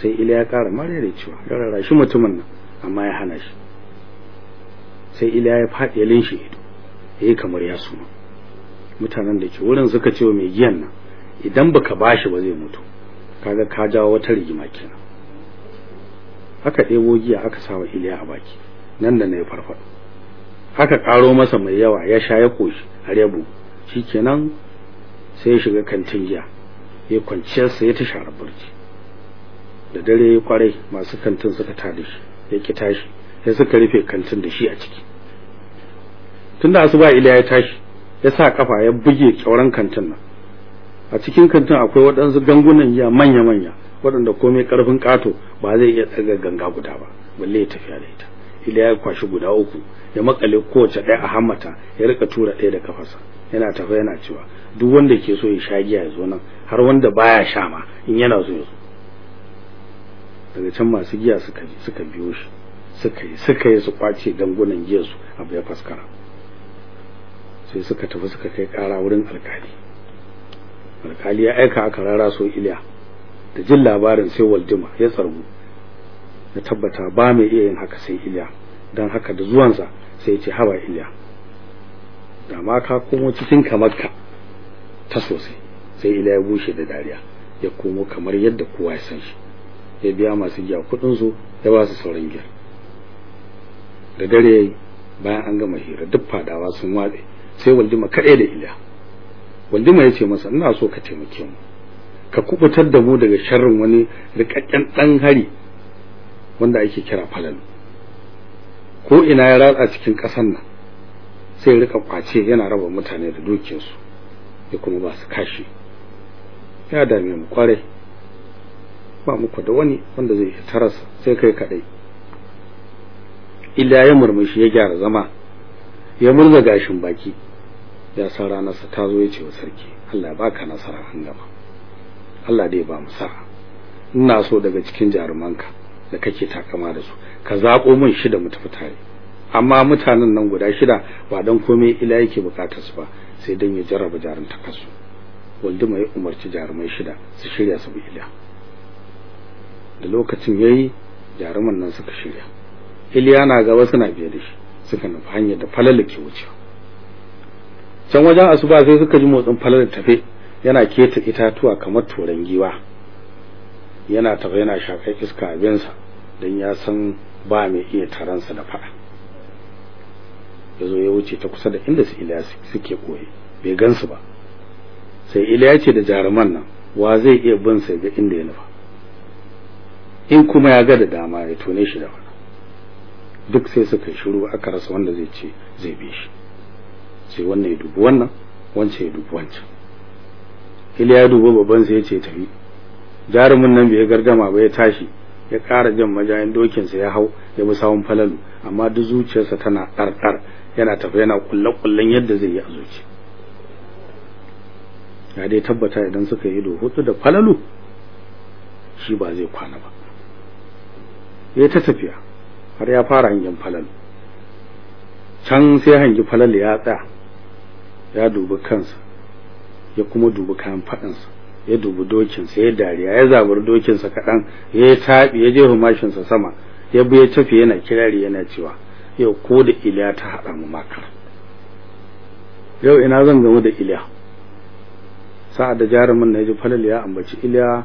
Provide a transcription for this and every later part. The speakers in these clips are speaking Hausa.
sai iliya ya ƙara mare da cewa ya rara shi mutumin nan amma ya hana shi. Sai iliya ya faɗi ya linshe ido yayi kamar ya suma. Mutanen da ke wurin suka ce wa mai giyan nan idan baka bashi ba zai mutu. Kaga ka jawo wata rigima kenan. Aka ɗebo giya aka sawa iliya a baki nan da na ya farfaɗo. Aka ƙaro masa mai yawa ya sha ya koshi har ya bugu. Shikenan sai ya shiga kantin giya ya kwanciyarsa ya ta share burci da dare ya ƙwarai masu kantin suka tada shi ya ki tashi sai suka rufe kantin da shi a ciki. Tunda asuba iliya ya tashi ya sa kafa ya buge kyauran kantin nan. A cikin kantin akwai waɗansu gangunan giya manya-manya waɗanda komai ƙarfin ƙato ba zai iya tsaga ganga guda ba balle ya tafiya da ita. Ila ya kwashi guda uku ya makale kowace ɗaya a hammata ya riƙa tura ɗaya da kafarsa. Yana tafa yana cewa duk wanda ke so ya sha giya ya zo nan har wanda baya sha ma in yana so ya zo. Daga can masu giya suka suka biyo shi suka yi suka yi su ƙwace gangunan giyar su abu ya faskara. Sai suka tafi suka kai ƙara wurin alkali alkali ya aika aka rara so iliya. Da jin labarin sai waldima ya tsargu. Ya tabbata ba mai iya yin haka sai iliya. Don haka da zuwansa sai ya ce haba iliya da ma ka komo cikin kamarka ta sosai. Sai iliya ya bushe da dariya. Ya komo kamar yadda kowa ya san shi. Ya biya masu giya kuɗin su ya ba su sauran giya. Da dare bayan an gama hira duk fadawa sun watse sai waldima kaɗai da iliya. Waldima ya ce masa ina so ka taimake mu. Ka kuɓutar da mu daga sharrin wani rikakken dan hari wanda ake kira falal ko ina ya ratsa cikin ƙasar nan sai riƙa ƙwace yana raba mutane da dukiyarsu ya kuma ba su kashi. Ya dame mu ƙwarai ba muku da wani wanda zai iya tarasa sai kai kadai illa ya murmushi ya gyara zama ya murza gashin baki ya san ranarsa ta zo ya ce wa sarki Allah baka nasara an gama. Allah dai ba mu sa'a. Ina so daga cikin jarumanka da kake takama da su ka zabo min shida mu tafi tare. Amma mutanen nan guda shida ba dan komai ila yake buƙatar su ba sai dan ya jarraba jarumta kasu walduma ya umarci jarumai shida su shirya su bi ila da lokacin yayi jaruman nan suka shirya. Iliya na gaba suna biye da shi suka nufi hanyar da falala ke wucewa. Can wajen asuba sai suka ji motsin falala tafe yana keta itatuwa kamar turan giwa. Yana tafe yana shakar iska abinsa don ya san ba mai iya taransa da fada ya zo ya wuce ta kusa da inda su iliya suke koyi bai gansu ba. Sai iliya ce da jaruman nan wa zai iya bin sai ga inda ya nufa? In kuma ya ga da dama ya tone shi da fada duk sai suka shiru aka rasa wanda zai ce zai bi shi. Sai wannan ya dubi wannan wancan ya dubi wancan. Iliya ya dubi babban sai ya ce tafi. Jarumin nan bai gardama ba ya tashi ya ƙara jan majayin dokinsa ya hau ya bi sawun falalu. Amma duk zuciyarsa tana ɗarɗar yana tafi yana kulle kullen yadda zai yi a zuci ya dai tabbata idan suka yi ido hutu da falalu shi ba zai kwana ba. Ya ta tafiya har ya fara hangen falalu can sai hangi falalu ya tsaya ya dubi kansa ya kuma dubi kayan faɗinsa ya dubi dokinsa ya dariya ya zabar dokinsa kaɗan ya taɓi ya je humashinsa sama ya bi ya tafi yana kirari yana cewa yau ko da iliya ta haɗa mu makar. Yau ina zan gamu da iliya? Sa'ad da jarumin na ji falal ya ambaci iliya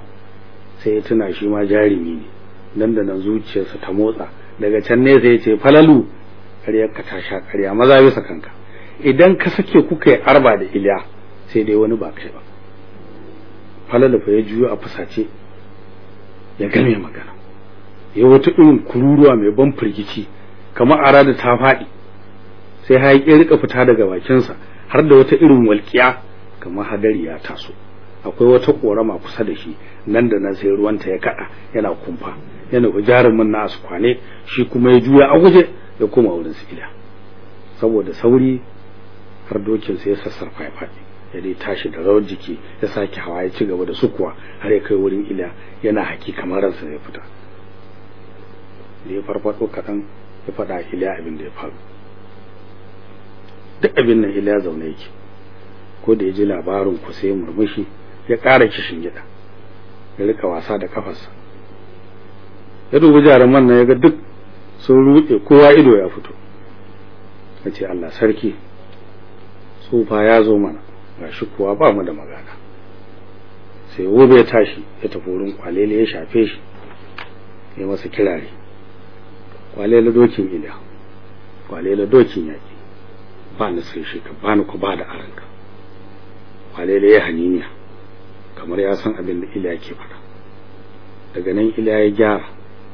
sai ya tuna shi ma jarumi ne. Nan da nan zuciyarsa ta motsa. Daga can ne ya ce falalu ƙaryar ka ta sha ƙarya maza bisa kanka. Idan ka sake kuka yi arba da iliya sai dai wani ba kai ba. Falalu fa ya juyo a fusace ya game magana. Ya wata irin kururuwa mai ban firgici kamar ara da ta faɗi. Sai hayaƙi riƙa fita daga bakinsa har da wata irin walƙiya kamar hadari ya taso. Akwai wata korama kusa da shi nan da nan sai ruwanta ya kada yana kumfa. Yana jarumin na su kwane shi kuma ya juya a guje ya koma wurin su ila saboda sauri har dokin ya sassarfa ya faɗi ya dai tashi da rawar jiki ya sake hawa ya ci gaba da sukuwa har ya kai wurin ila yana haki kamar ransa zai fita. Da ya farfado kaɗan ya faɗa ila abin da ya faru. Duk abin nan ila zaune yake. Ko da ya ji labarin ku sai murmushi ya ƙara kishin gida ya riƙa wasa da kafarsa ya dubi jaruman nan ya ga duk sun ruɗe kowa ido ya fito. Ya ce Allah sarki tsufa ya zo mana ga shi kuwa ba mu da magana. Sai wobe ya tashi ya tafi wurin kwalele ya shafe shi ya masa kirare kwalele dokin ila kwalele dokin yaƙi. Ba ni sai shi ka ba ni ku ba da aranka. Kwalele ya haniniya kamar ya san abin da ila yake faɗa. Daga nan ila ya gyara.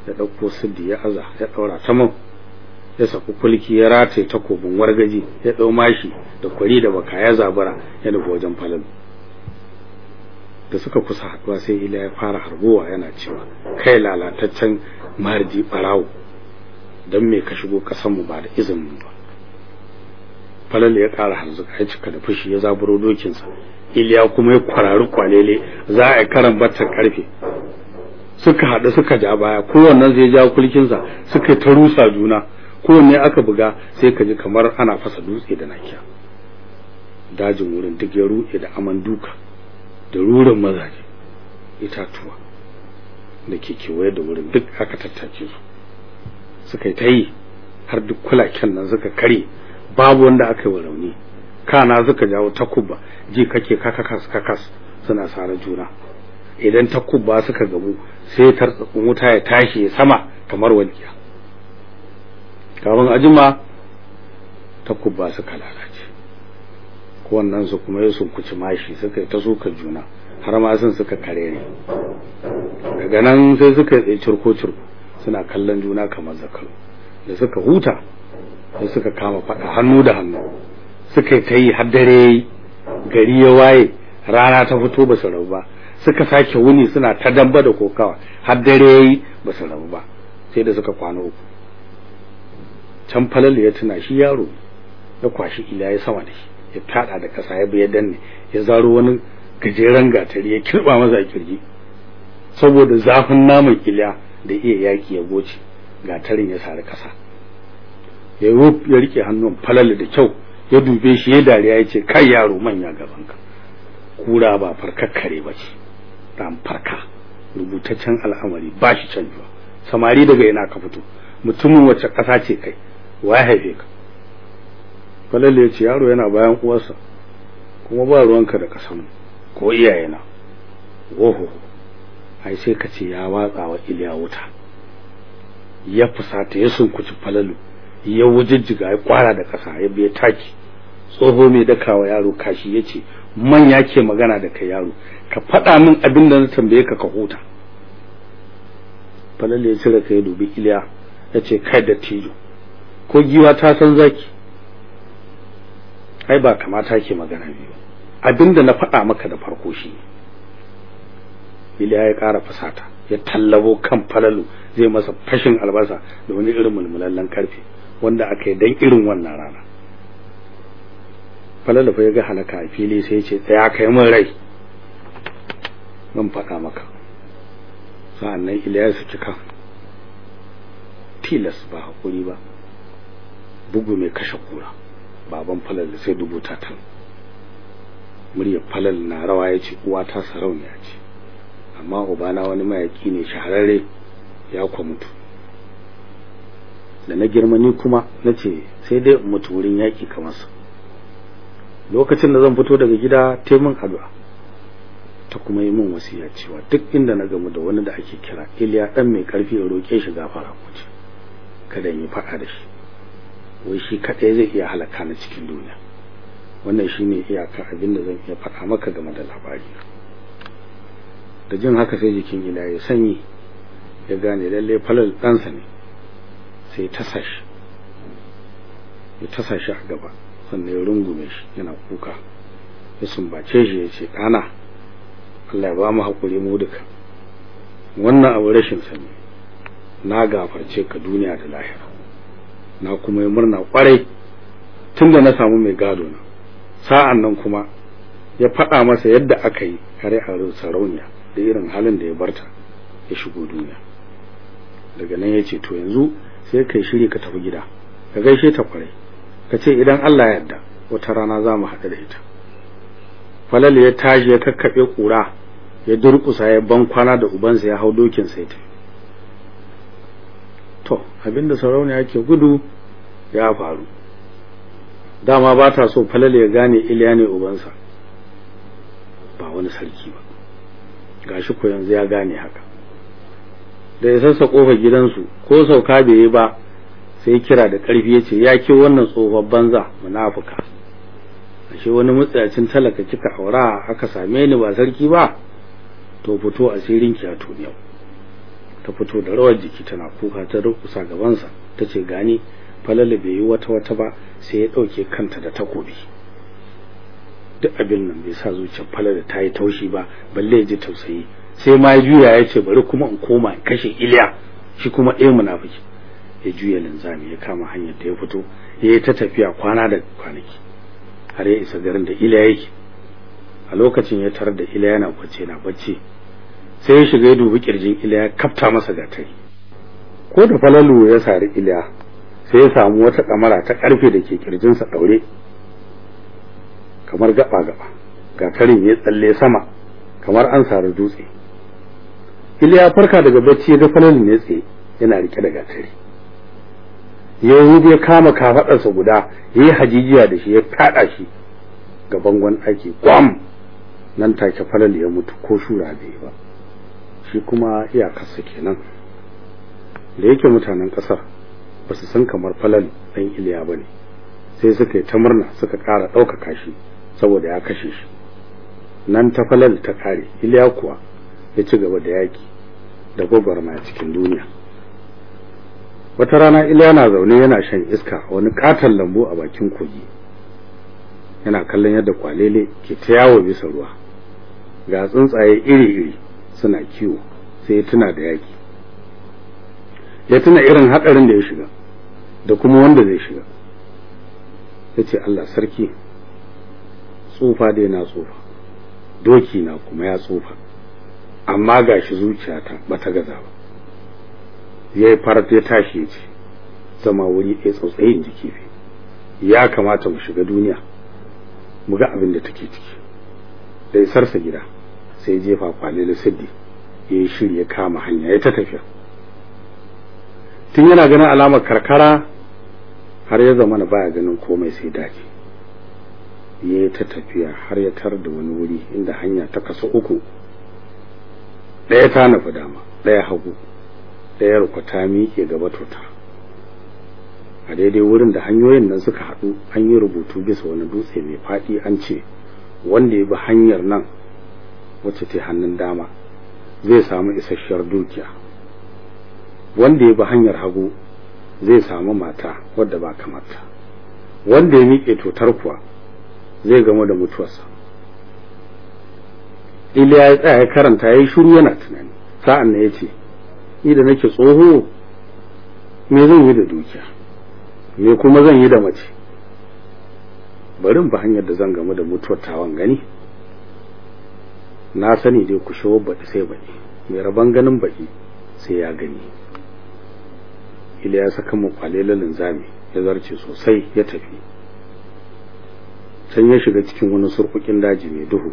Ya ɗauko siddi ya aza ya ɗaura saman ya saku kulki ya rataye takobin wargaji ya ɗau mashi da kwari da baka ya zabura ya nufi wajen falalu. Da suka kusa haɗuwa sai ila ya fara harbowa yana cewa kai lalataccen marji ɓarawo don me ka shigo ƙasanmu ba da izinin ba? Falalu ya ƙara harzuka ya cika da fushi ya zaburo dokinsa. Iliya kuma ya kwarari kwalele za a yi karan batar ƙarfe suka haɗu suka ja baya kowannen zai ja kulkinsa suka ta rusa juna. Kowanne aka buga sai ka ji kamar ana fasa dutse da nakiya. Dajin wurin duk ya ruɗe da aman duka da rurin mazaje itatuwa da ke kewaye da wurin duk aka tattace su. Suka yi ta yi har duk kulaken nan suka kare babu wanda aka yi wa rauni. Kana suka jawo takubba ji kake kakakas kakas suna sare juna. Idan takubba suka gabu sai tartsatsin wuta ya tashi sama kamar walƙiya. Kafin ajima takubba suka lalace. Kowannen su kuma ya sunkuci mashi suka ta suka juna har ma sun suka kare ne. Daga nan sai suka yi cirko cirko suna kallon juna kamar zakaru. Da suka huta sai suka kama faɗa hannu da hannu. Suka yi ta yi har dare gari ya waye rana ta fito ba su rabu ba. Suka sake wuni suna ta damba da kokawa. Har dare yayi ba su rabu ba sai da suka kwana uku. Can falal ya tuna shi yaro ya kwashi ila ya sama da shi ya fada da kasa ya biya danne ya zaro wani gajeren gatari ya kirba masa a ƙirji. Saboda zafin naman ila da iya yaki ya goce gatarin ya sari kasa ya ya riƙe hannun falal da kyau ya dube shi ya dariya ya ce kai yaro manya gabanka kura ba farkakkare ba ce. Dan farka. Rubutaccen al'amari ba shi canjuwa. Samari daga ina ka fito? Mutumin wacce ƙasa ce kai wa ya haife ka? Falalle ya ce yaro yana bayan uwarsa kuma ba ruwanka da ƙasan ko iyayena. Oho ai sai ka ce ya watsa wa iliya wuta. Ya fusata ya sunkuci falalu ya wujijjiga ya kwara da ƙasa ya biya taki. Tsoho mai dakawa yaro kashi ya ce manya ke magana da kai yaro ka faɗa min abin da na tambaye ka ka huta. Falalle ya cire kai dubi iliya ya ce kai da tijo ko giwa ta san zaki? Ai ba kamata ke magana biyu abin da na faɗa maka da farko shi iliya ya ƙara fasata ya tallabo kan falalu zai masa fashin albasa da wani irin mulmulallen ƙarfe wanda aka yi dan irin wannan rana. Falalu fa ya ga halaka a fili sai ya ce tsaya kai min rai zan faɗa maka. Sa'annan iliya ya saki kan tilas ba haƙuri ba. Bugu mai kashe kura. Baban falal sai dubu tan muryar falal na rawa ya ce uwa ta sarauniya ce. Amma ubana wani mayaki ne shahararre ya kwa mutu. Da na girma ni kuma na ce sai dai mutu wurin yaƙi kamar sa. Lokacin da zan fito daga gida ta min addu'a. Ta kuma yi min wasiya cewa duk inda na gamu da wani da ake kira Iliya dan mai ƙarfi ya roke shi gafara ko ce. Kada yi faɗa da shi. Wai shi kaɗai zai iya halaka na cikin duniya. Wannan shine iyakar abin da zan iya faɗa maka game da labari da jin haka sai jikin ila ya sanyi ya gane lalle falal ɗansa ne. Sai ta sashi ya tasa shi a gaba. Sannan ya rungume shi yana kuka. Ya sumbace shi ya ce ɗana Allah ya ba mu haƙuri mu duka. Wannan abu rashin sani. Na gafarce ka duniya da lahira. Na kuma yi murna ƙwarai tunda na samu mai gado na. Sa'an nan kuma ya faɗa masa yadda aka yi kare a sarauniya da irin halin da ya barta ya shigo duniya. Daga nan ya ce to yanzu sai kai shiri ka tafi gida. Ka gaishe ta ƙwarai ka ce idan Allah ya yarda wata rana za mu haɗu da ita. Falal ya tashi ya kakkaɓe ƙura ya durƙusa ya ban kwana da ubansa ya hau dokin sai ta to abin da sarauniya ke gudu ya faru. Dama ba ta so falal ya gane iliya ne ubansa. Ba wani sarki ba. Gashi ko yanzu ya gane haka. Da ya sassa ƙofar gidansu ko sauka bai yi ba sai kira da ƙarfi ya ce ya ke wannan tsohon banza munafuka. Ashe wani mutsayacin talaka kika aura aka same ni ba sarki ba? To fito asirin ki a tuniyau ta fito da rawar jiki tana kuka ta rukusa gabansa tace gani falala bai yi wata wata ba sai ya ɗauke kanta da takobi. Duk abin nan bai sa zuciyar falala ta yi taushi ba balle ya ji tausayi. Sai ma juya ya ce bari kuma in koma in kashe Iliya shi kuma ɗaya munafiki ya juya linzami ya kama hanyar da ya fito ya yi ta tafiya kwana da kwanaki har ya isa garin da Iliya yake. A lokacin ya tarar da Iliya yana kwance na bacci sai ya shiga ya dubi ƙirjin Iliya kafta masa gatari. Ko da falalu ya sari Iliya sai ya samu wata kamara ta ƙarfe da ke kirjinsa daure kamar gaba gaba. Gatarin ya tsalle sama kamar an sari dutse. Iliya farka daga bacci ya ga falalu ne tsaye yana riƙe da gatari. Yayin ya kama kafadarsa guda yayi hajijiya da shi ya kada shi ga bangon ɗaki kwam nan take falal ya mutu ko shura bai ba. Shi kuma iyakarsa kenan. Da yake mutanen ƙasar ba su san kamar falal ɗan iliya ba ne. Sai suka yi ta murna suka ƙara ɗaukaka shi saboda ya kashe shi. Nan ta falal ta ƙare iliya kuwa ya ci gaba da yaƙi da gwagwarmaya cikin duniya. Wata rana iliya na zaune yana shan iska wani katon lambu a bakin kogi. Yana kallon yadda kwalele ke ta yawo bisa ruwa. Ga tsuntsaye iri-iri suna kiwo sai ya tuna da yaki ya tuna irin hadarin da ya shiga da kuma wanda zai shiga. Ya ce Allah sarki tsufa dai na tsufa doki na kuma ya tsufa amma gashi zuciyata bata gaza ba. Ya yi farat ya tashi ya ce zama wuri ɗaya tsautsayin jiki ya kamata mu shiga duniya mu ga abin da take ciki. Da isarsa gida sai jefa kwalele siddi ya yi shiri ya kama hanya ya ta tafiya. Tun yana ganin alamar karkara har ya zama na baya ganin komai sai daji. Ya yi ta tafiya har ya tar da wani wuri inda hanya ta kasa uku. Ɗaya ta nufi dama ɗaya hagu. Ɗaya rukwata miƙe gaba tota a daidai wurin da hanyoyin nan suka haɗu an yi rubutu bisa wani dutse mai faɗi an ce wanda ya bi hanyar nan wacce ta hannun dama zai samu isasshiyar dukiya. Wanda ya bi hanyar hagu zai samu mata wadda ba kamata wanda ya miƙe totar kuwa zai gama da mutuwarsa. Iliya ya tsaya ya karanta ya yi shiru yana tunani. Sa'an nan ya ce ni da nake tsoho me zan yi da dukiya? Me kuma zan yi da mace? Bari ba hanyar da zan gamu da mutuwar tawan gani. Na sani dai ku shawo baɗi sai baɗi. Mai rabon ganin baɗi sai ya gani. Iliya saka mu kwalelalin zami ya zarce sosai ya tafi. Can ya shiga cikin wani surkukin daji mai duhu.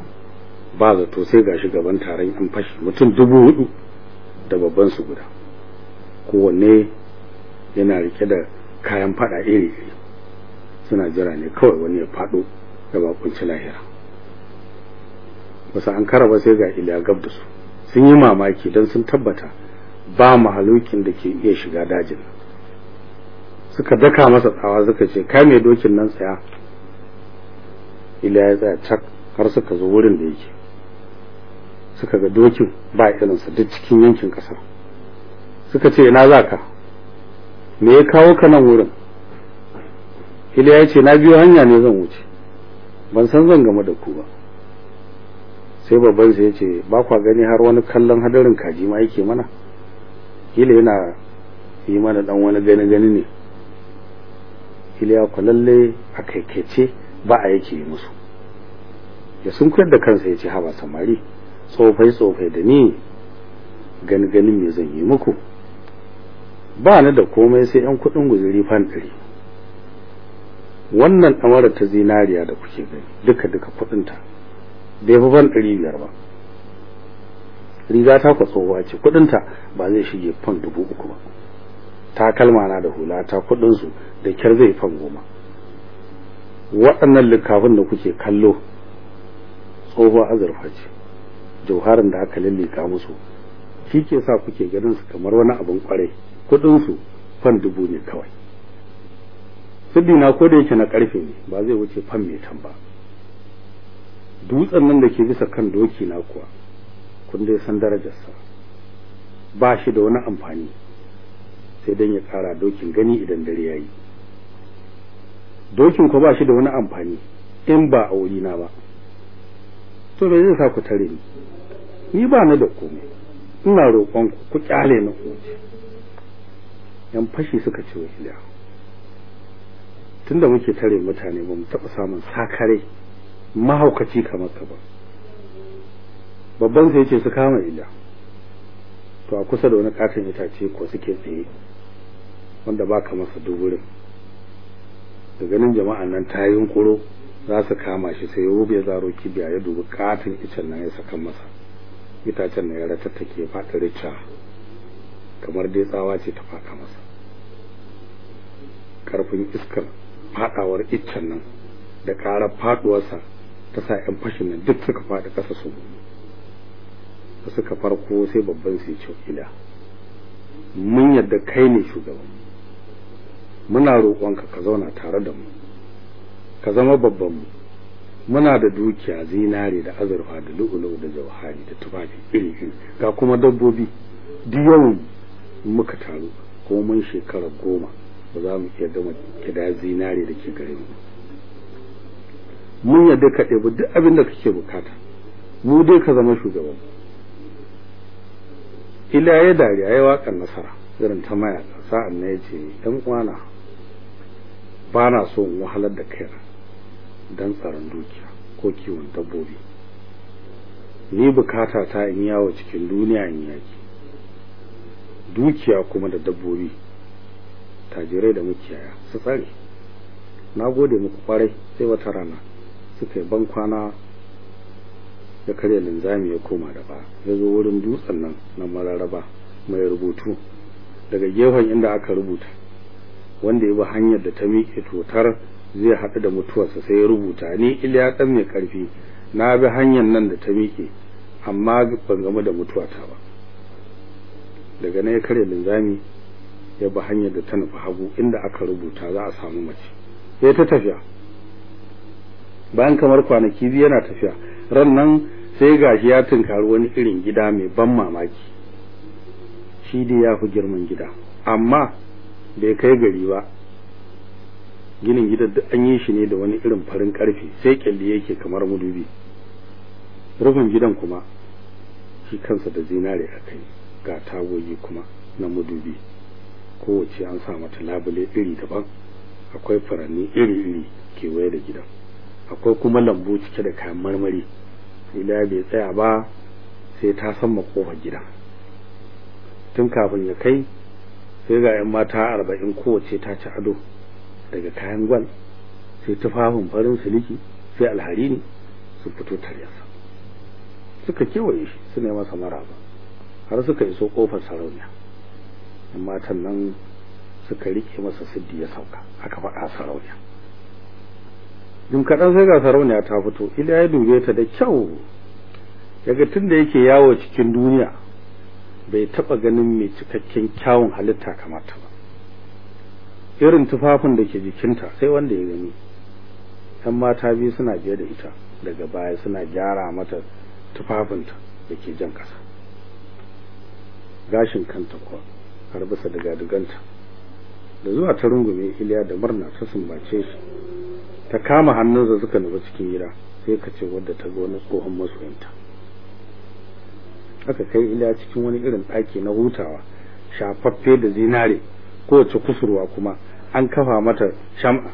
Ba zato sai ga gaban taron yan fashi mutum dubu huɗu da babban su guda. Kowanne yana riƙe da kayan fada iri suna jira ne kawai wani ya fado da bakunci lahira. Basu an kara ba sai ga iliya gab da su. Sun yi mamaki don sun tabbata ba mahalukin da ke iya shiga dajin. Suka daka masa tsawa suka ce kai mai dokin nan tsaya. Iliya ya tsaya cak har suka zo wurin da yake. Suka ga dokin ba irinsa duk cikin yankin ƙasar suka ce ina za ka? Me ya kawo ka nan wurin? Iliya ya ce na biyo hanya ne zan wuce. Ban san zan game da ku ba. Sai babban sai ya ce ba kwa gani har wani kallon hadarin kaji ma yake mana? Kila yana yi mana dan wani gani gani ne. Iliya ku lalle a kaikaice ba a yake musu. Ya sun da kansa ya ce haba samari tsofai tsofai da ni gani ganin me zan yi muku. Ba ni da komai sai yan kuɗin guzuri fan ɗari. Wannan ɗamarar ta zinariya da kuke gani duka duka kudinta bai fi fan ɗari biyar ba. Riga ta ku tsohuwa ce kudinta ba zai shige fan dubu uku ba. Takalma na da hula ta kuɗin su da kyar zai fan goma. Waɗannan likafin da kuke kallo tsohuwar azurfa ce. Jauharin da aka lallika musu shi ke sa kuke ganin su kamar wani abin ƙwarai kuɗin su fan dubu ne kawai. Siddi na ko da yake na ƙarfe ne ba zai wuce fan metan ba. Dutsen nan da ke bisa kan doki na kuwa kun dai san darajarsa. Ba shi da wani amfani sai dan ya kara dokin gani idan dare yayi dokin ko ba shi da wani amfani in ba a wuri na ba. To me zai sa ku tare ni? Ni ba ni da komai. Ina roƙon ku ku ƙyale ni ku yan fashi suka ce wa Iliya tunda muke tare mutane ba mu taɓa samun sakare mahaukaci kamar ka ba. Babban sai ce su kama Iliya to a kusa da wani katon itace ko suke tsaye wanda baka masa duburin da ganin jama'an nan ta yunkuro za su kama shi sai ya zaro kibiya ya dubi katin icen nan ya saka masa. Itacen nan ya ratattake faɗi rica. Kamar dai tsawa ce ta faɗa masa. Karfin iskar faɗawar icen nan da ƙarar faɗuwarsa ta sa 'yan fashin nan duk suka faɗi ƙasa su da suka farko sai babban sai ce ila mun yadda kai ne shugaban muna roƙonka ka zauna tare da mu. Ka zama babban mu. Muna da dukiya zinare da azurfa da lu'ulu da jauhari da tufafi iri iri ga kuma dabbobi. Duk muka taru kuma mun shekara goma ba za mu iya gama kida zinare da ke gare mu mun yadda ka ɗebi duk abin da kake buƙata. Mu dai ka zama shugaban ila ya dariya ya waƙar nasara irin ta mayaka sa'an na ya ce ɗan uwana ba na so in wahalar da kaina. Don tsaron dukiya ko kiwon dabbobi. Ni buƙata ta in yawo cikin duniya in yaki. Dukiya kuma da dabbobi tajirai da mukiyaya su tsare. Na gode muku ƙwarai sai wata rana suka yi ban kwana ya karya linzami ya koma da ba. Ya zo wurin dutsen nan na mararaba mai rubutu daga gefen inda aka rubuta wanda ya bi hanyar da ta miƙe totar zai haɗu da mutuwarsa sai ya rubuta ni iliya ɗan mai ƙarfi na bi hanyar nan da ta miƙe amma ban gamu da mutuwata ba. Daga nan ya karya linzami ya bi hanyar da ta nufi hagu inda aka rubuta za a samu mace. Sai ta tafiya. Bayan kamar kwanaki biyu yana tafiya ran nan sai gashi ya tunkari wani irin gida mai ban mamaki. Shi dai ya fi girman gida amma bai kai gari ba ginin gidan duk an yi shi ne da wani irin farin ƙarfe sai kyalli yake kamar mudubi rufin gidan kuma shi kansa da zinare a kai ga tagogi kuma na mudubi kowace an sa mata labule iri daban akwai furanni iri-iri kewaye da gidan. Akwai kuma lambu cike da kayan marmari ila bai tsaya ba sai ta san ƙofar gidan. Tun kafin ya kai sai ga 'yan mata arba'in kowace ta ci ado. Daga kayan gwal sai tufafin farin siliki sai alhari ne su fito taryarsa suka kewaye shi su ne masa maraba har suka iso ƙofar sarauniya. Matan nan suka riƙe masa siddi ya sauka aka faɗa sarauniya. Jim kaɗan sai ga sarauniya ta fito ila ya dube ta da kyau. Daga tun da yake yawo cikin duniya bai taɓa ganin mai cikakken kyawun halitta kamata ba. Irin tufafin da ke jikinta sai wanda ya gani. Yan mata biyu suna biye da ita daga baya suna gyara mata tufafinta da ke jan ƙasa. Gashin kanta kuwa har bisa daga duganta da zuwa ta rungume iliya da murna ta sumbace shi. Ta kama hannunsa suka nufi cikin gida sai ka ce wadda ta ga wani tsohon masoyinta. Aka kai iliya cikin wani irin ɗaki na hutawa shafaffe da zinare. Kowace kusurwa kuma an kafa mata sham'a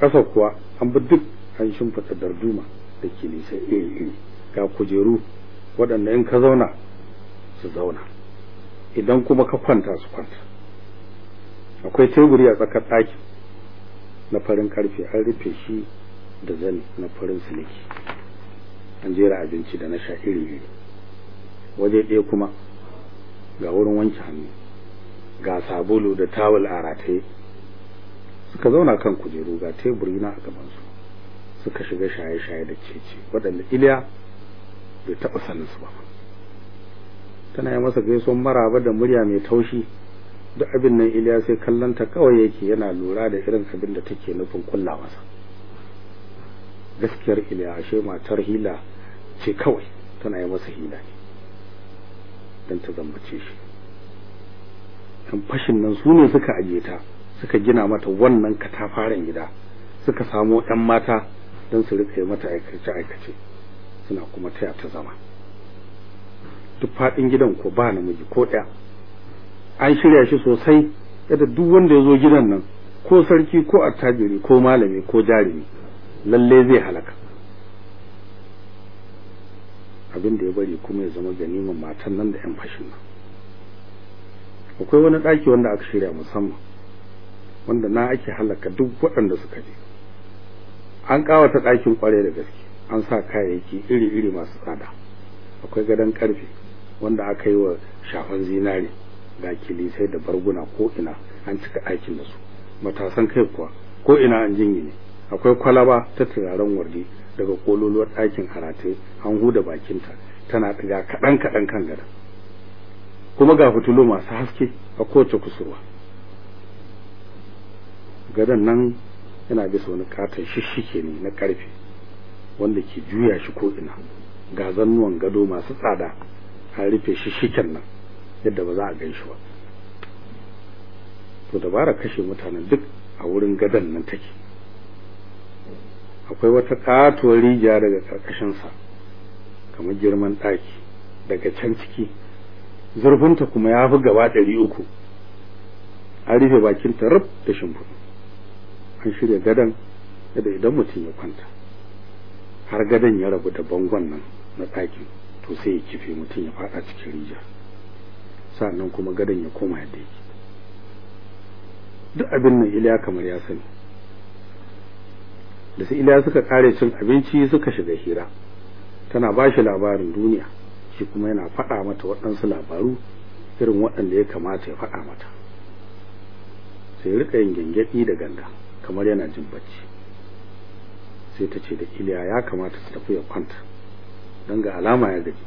ƙasa kuwa an bi duk an shimfiɗa darduma da ke nisa iri-iri ga kujeru waɗanda in ka zauna su zauna idan kuma ka kwanta su kwanta. Akwai teburi a tsakar ɗaki na farin ƙarfe an rufe shi da zani na farin siliki. An jera abinci da na sha iri-iri. Waje ɗaya kuma ga wurin wanke hannu. Ga sabulu da tawul a rataye. Suka zauna kan kujeru ga teburi na a gabansu. Suka shiga shaye-shaye da cece waɗanda iliya bai taɓa sanin su ba. Tana yi masa gaisuwan maraba da murya mai taushi. Duk abin nan iliya sai kallonta kawai yake yana lura da irin abin da take nufin kulla masa. Gaskiyar iliya ashe matar hila ce kawai tana yi masa hila ne don ta zambace shi. Yan fashin nan su ne suka aje ta suka gina mata wannan katafaren gida suka samo yan mata don su riƙa mata aikace-aikace suna kuma taya ta zama. Duk faɗin gidan ko ba namiji ko ɗaya. An shirya shi sosai yadda duk wanda ya zo gidan nan ko sarki ko attajiri ko malami ko jarumi lalle zai halaka. Abin da ya bari kuma ya zama ganimin matan nan da yan fashin nan. Akwai wani ɗaki wanda aka shirya musamman wanda na ake halaka duk waɗanda suka je. An ƙawata ɗakin ƙware da gaske an sa kayayyaki iri-iri masu tsada. Akwai gadon ƙarfe wanda aka yi wa shafan zinare ga kilisai da barguna ko ina an cika ɗakin da su. Matasan kai kuwa ko ina an jingine akwai kwalaba ta turaren wardi daga kololuwar ɗakin harate an huda bakinta tana ɗiga kaɗan kaɗan kan gadon. Kuma ga fitilu masu haske a kowace kusurwa. Gadon nan yana bisa wani katon shishike ne na ƙarfe wanda ke juya shi ko ina ga zannuwan gado masu tsada an rufe shishiken nan yadda ba za a gan shi ba. To dabara kashe mutanen duk a wurin gadon nan take. Akwai wata katuwar rijiya daga ƙarƙashinsa kamar girman ɗaki daga can ciki zurfinta kuma ya fi gaba ɗari uku. An rufe bakinta rub da shimfiɗu an shirya gadon yadda idan mutum ya kwanta. Har gadon ya rabu da bangon nan na ɗakin to sai ya kife mutum ya faɗa cikin rijiya. Sannan kuma gadon ya koma yadda yake. Duk abin nan iliya kamar ya sani. Da su iliya suka kare cin abinci suka shiga hira. Tana ba shi labarin duniya. Shi kuma yana faɗa mata waɗansu labaru irin waɗanda ya kamata ya faɗa mata. Sai riƙa yin gyangyaɗi da ganga kamar yana jin bacci. Sai ta ce da iliya ya kamata su tafi ya kwanta don ga alama ya gaji.